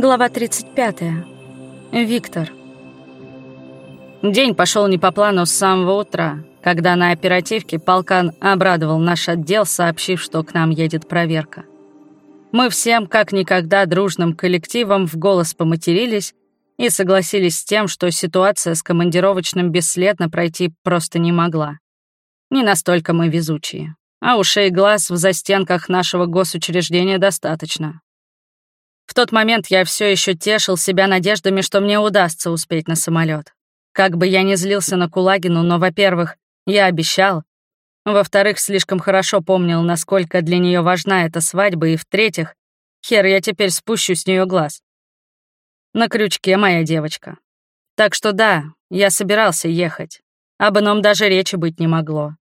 Глава 35. Виктор. День пошел не по плану с самого утра, когда на оперативке полкан обрадовал наш отдел, сообщив, что к нам едет проверка. Мы всем, как никогда, дружным коллективом в голос поматерились и согласились с тем, что ситуация с командировочным бесследно пройти просто не могла. Не настолько мы везучие. А ушей глаз в застенках нашего госучреждения достаточно. В тот момент я все еще тешил себя надеждами, что мне удастся успеть на самолет. Как бы я ни злился на Кулагину, но, во-первых, я обещал. Во-вторых, слишком хорошо помнил, насколько для нее важна эта свадьба, и в-третьих, хер, я теперь спущу с нее глаз. На крючке моя девочка. Так что да, я собирался ехать. Об ином даже речи быть не могло.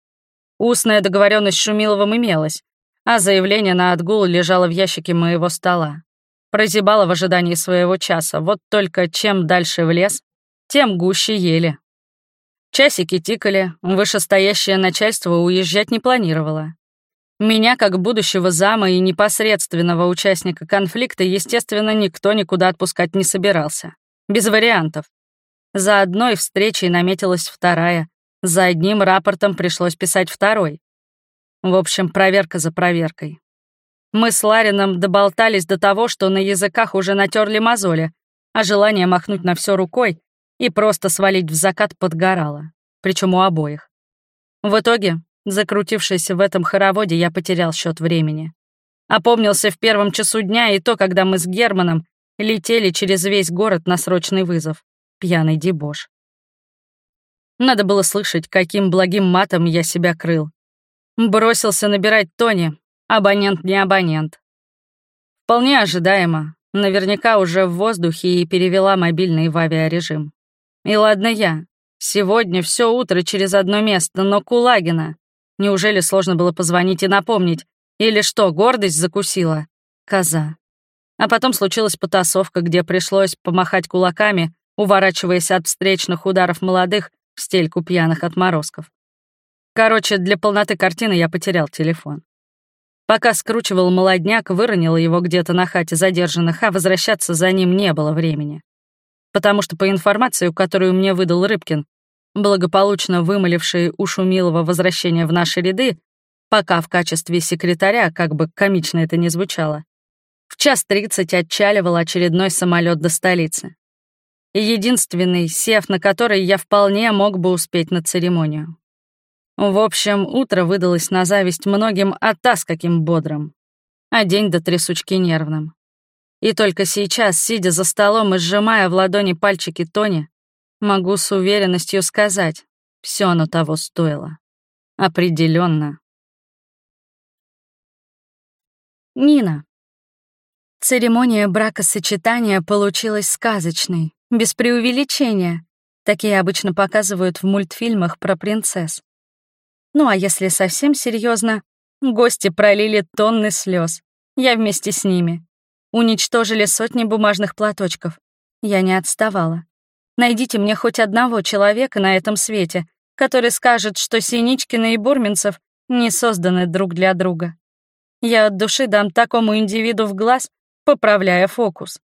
Устная договоренность с Шумиловым имелась, а заявление на отгул лежало в ящике моего стола. Прозябала в ожидании своего часа, вот только чем дальше в лес, тем гуще ели. Часики тикали, вышестоящее начальство уезжать не планировало. Меня, как будущего зама и непосредственного участника конфликта, естественно, никто никуда отпускать не собирался. Без вариантов. За одной встречей наметилась вторая, за одним рапортом пришлось писать второй. В общем, проверка за проверкой. Мы с Ларином доболтались до того, что на языках уже натерли мозоли, а желание махнуть на все рукой и просто свалить в закат подгорало, причем у обоих. В итоге, закрутившись в этом хороводе, я потерял счет времени. Опомнился в первом часу дня и то, когда мы с Германом летели через весь город на срочный вызов. Пьяный дебош. Надо было слышать, каким благим матом я себя крыл. Бросился набирать Тони, Абонент не абонент. Вполне ожидаемо. Наверняка уже в воздухе и перевела мобильный в авиарежим. И ладно я. Сегодня все утро через одно место, но Кулагина. Неужели сложно было позвонить и напомнить? Или что, гордость закусила? Коза. А потом случилась потасовка, где пришлось помахать кулаками, уворачиваясь от встречных ударов молодых в стельку пьяных отморозков. Короче, для полноты картины я потерял телефон. Пока скручивал молодняк, выронил его где-то на хате задержанных, а возвращаться за ним не было времени. Потому что по информации, которую мне выдал Рыбкин, благополучно вымоливший у Шумилова возвращение в наши ряды, пока в качестве секретаря, как бы комично это ни звучало, в час тридцать отчаливал очередной самолет до столицы. И единственный, сев на который я вполне мог бы успеть на церемонию. В общем, утро выдалось на зависть многим, а та каким бодрым. А день до трясучки нервным. И только сейчас, сидя за столом и сжимая в ладони пальчики Тони, могу с уверенностью сказать, все оно того стоило. Определенно. Нина. Церемония бракосочетания получилась сказочной, без преувеличения. Такие обычно показывают в мультфильмах про принцесс. Ну а если совсем серьезно, гости пролили тонны слез. Я вместе с ними. Уничтожили сотни бумажных платочков. Я не отставала. Найдите мне хоть одного человека на этом свете, который скажет, что Синичкина и Бурминцев не созданы друг для друга. Я от души дам такому индивиду в глаз, поправляя фокус.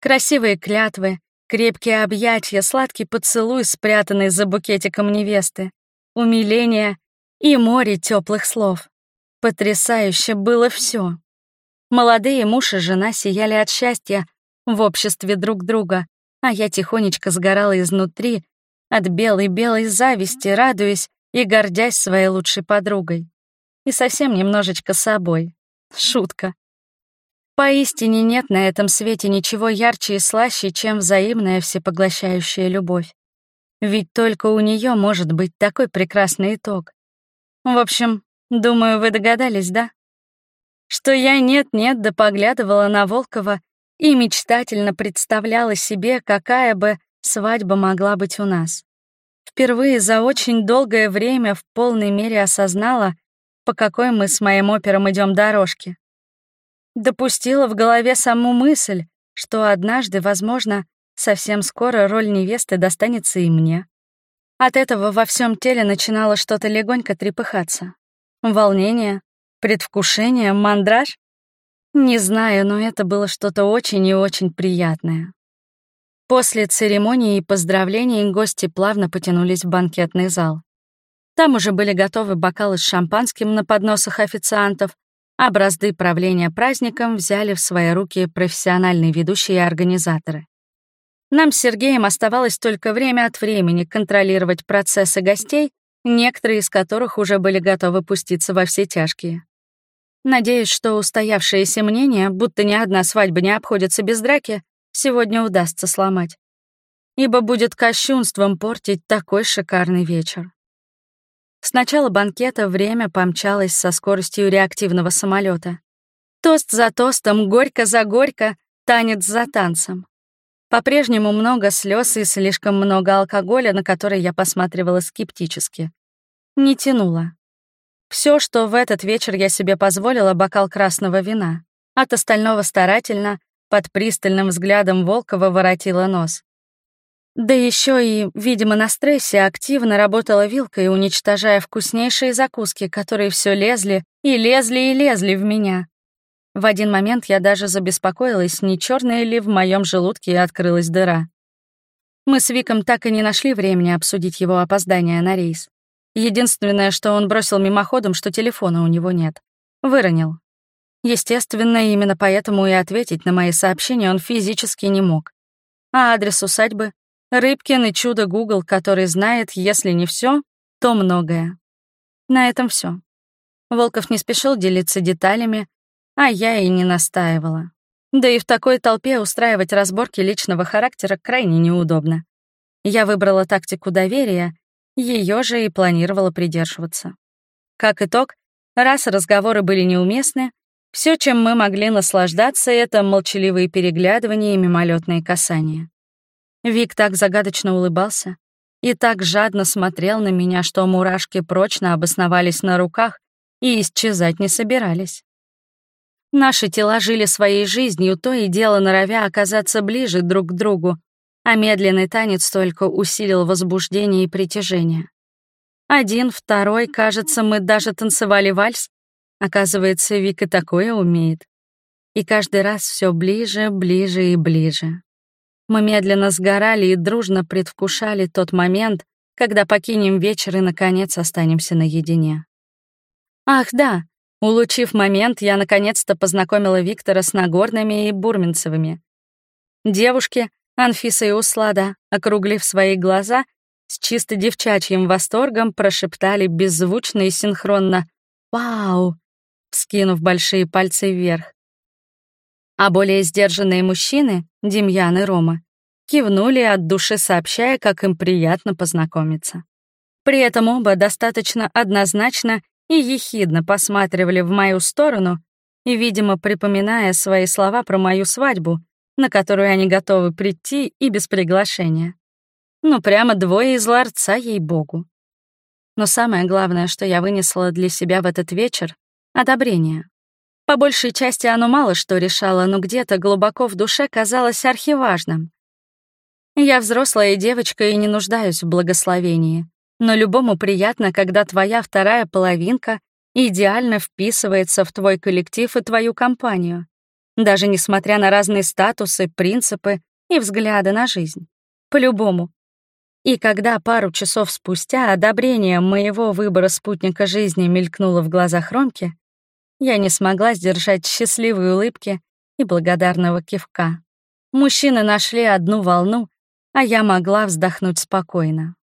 Красивые клятвы, крепкие объятия, сладкий поцелуй, спрятанный за букетиком невесты умиление и море теплых слов. Потрясающе было все. Молодые муж и жена сияли от счастья в обществе друг друга, а я тихонечко сгорала изнутри от белой-белой зависти, радуясь и гордясь своей лучшей подругой. И совсем немножечко собой. Шутка. Поистине нет на этом свете ничего ярче и слаще, чем взаимная всепоглощающая любовь. Ведь только у нее может быть такой прекрасный итог. В общем, думаю, вы догадались, да? Что я нет-нет да поглядывала на Волкова и мечтательно представляла себе, какая бы свадьба могла быть у нас. Впервые за очень долгое время в полной мере осознала, по какой мы с моим опером идем дорожке. Допустила в голове саму мысль, что однажды, возможно, Совсем скоро роль невесты достанется и мне. От этого во всем теле начинало что-то легонько трепыхаться. Волнение, предвкушение, мандраж. Не знаю, но это было что-то очень и очень приятное. После церемонии и поздравлений гости плавно потянулись в банкетный зал. Там уже были готовы бокалы с шампанским на подносах официантов, а правления праздником взяли в свои руки профессиональные ведущие и организаторы. Нам с Сергеем оставалось только время от времени контролировать процессы гостей, некоторые из которых уже были готовы пуститься во все тяжкие. Надеюсь, что устоявшееся мнение, будто ни одна свадьба не обходится без драки, сегодня удастся сломать. Ибо будет кощунством портить такой шикарный вечер. С начала банкета время помчалось со скоростью реактивного самолета. Тост за тостом, горько за горько, танец за танцем. По-прежнему много слез и слишком много алкоголя, на который я посматривала скептически. Не тянуло. Все, что в этот вечер я себе позволила, бокал красного вина. От остального старательно, под пристальным взглядом Волкова воротила нос. Да еще и, видимо, на стрессе активно работала вилкой, уничтожая вкуснейшие закуски, которые все лезли и лезли и лезли в меня. В один момент я даже забеспокоилась, не черная ли в моем желудке открылась дыра. Мы с Виком так и не нашли времени обсудить его опоздание на рейс. Единственное, что он бросил мимоходом, что телефона у него нет. Выронил. Естественно, именно поэтому и ответить на мои сообщения он физически не мог. А адрес усадьбы Рыбкин и чудо Google, который знает, если не все, то многое. На этом все. Волков не спешил делиться деталями, а я и не настаивала. Да и в такой толпе устраивать разборки личного характера крайне неудобно. Я выбрала тактику доверия, ее же и планировала придерживаться. Как итог, раз разговоры были неуместны, все, чем мы могли наслаждаться, это молчаливые переглядывания и мимолетные касания. Вик так загадочно улыбался и так жадно смотрел на меня, что мурашки прочно обосновались на руках и исчезать не собирались. Наши тела жили своей жизнью, то и дело норовя оказаться ближе друг к другу, а медленный танец только усилил возбуждение и притяжение. Один, второй, кажется, мы даже танцевали вальс. Оказывается, Вика такое умеет. И каждый раз все ближе, ближе и ближе. Мы медленно сгорали и дружно предвкушали тот момент, когда покинем вечер и, наконец, останемся наедине. Ах, да, улучив момент, я наконец-то познакомила Виктора с Нагорными и Бурминцевыми. Девушки, Анфиса и Услада, округлив свои глаза, с чисто девчачьим восторгом прошептали беззвучно и синхронно «Вау!», вскинув большие пальцы вверх. А более сдержанные мужчины, Демьян и Рома, кивнули от души, сообщая, как им приятно познакомиться. При этом оба достаточно однозначно и ехидно посматривали в мою сторону и, видимо, припоминая свои слова про мою свадьбу, на которую они готовы прийти и без приглашения. Ну, прямо двое из ларца, ей-богу. Но самое главное, что я вынесла для себя в этот вечер — одобрение. По большей части оно мало что решало, но где-то глубоко в душе казалось архиважным. Я взрослая девочка и не нуждаюсь в благословении, но любому приятно, когда твоя вторая половинка идеально вписывается в твой коллектив и твою компанию, даже несмотря на разные статусы, принципы и взгляды на жизнь. По-любому. И когда пару часов спустя одобрение моего выбора спутника жизни мелькнуло в глазах Ромки, я не смогла сдержать счастливой улыбки и благодарного кивка. Мужчины нашли одну волну, а я могла вздохнуть спокойно.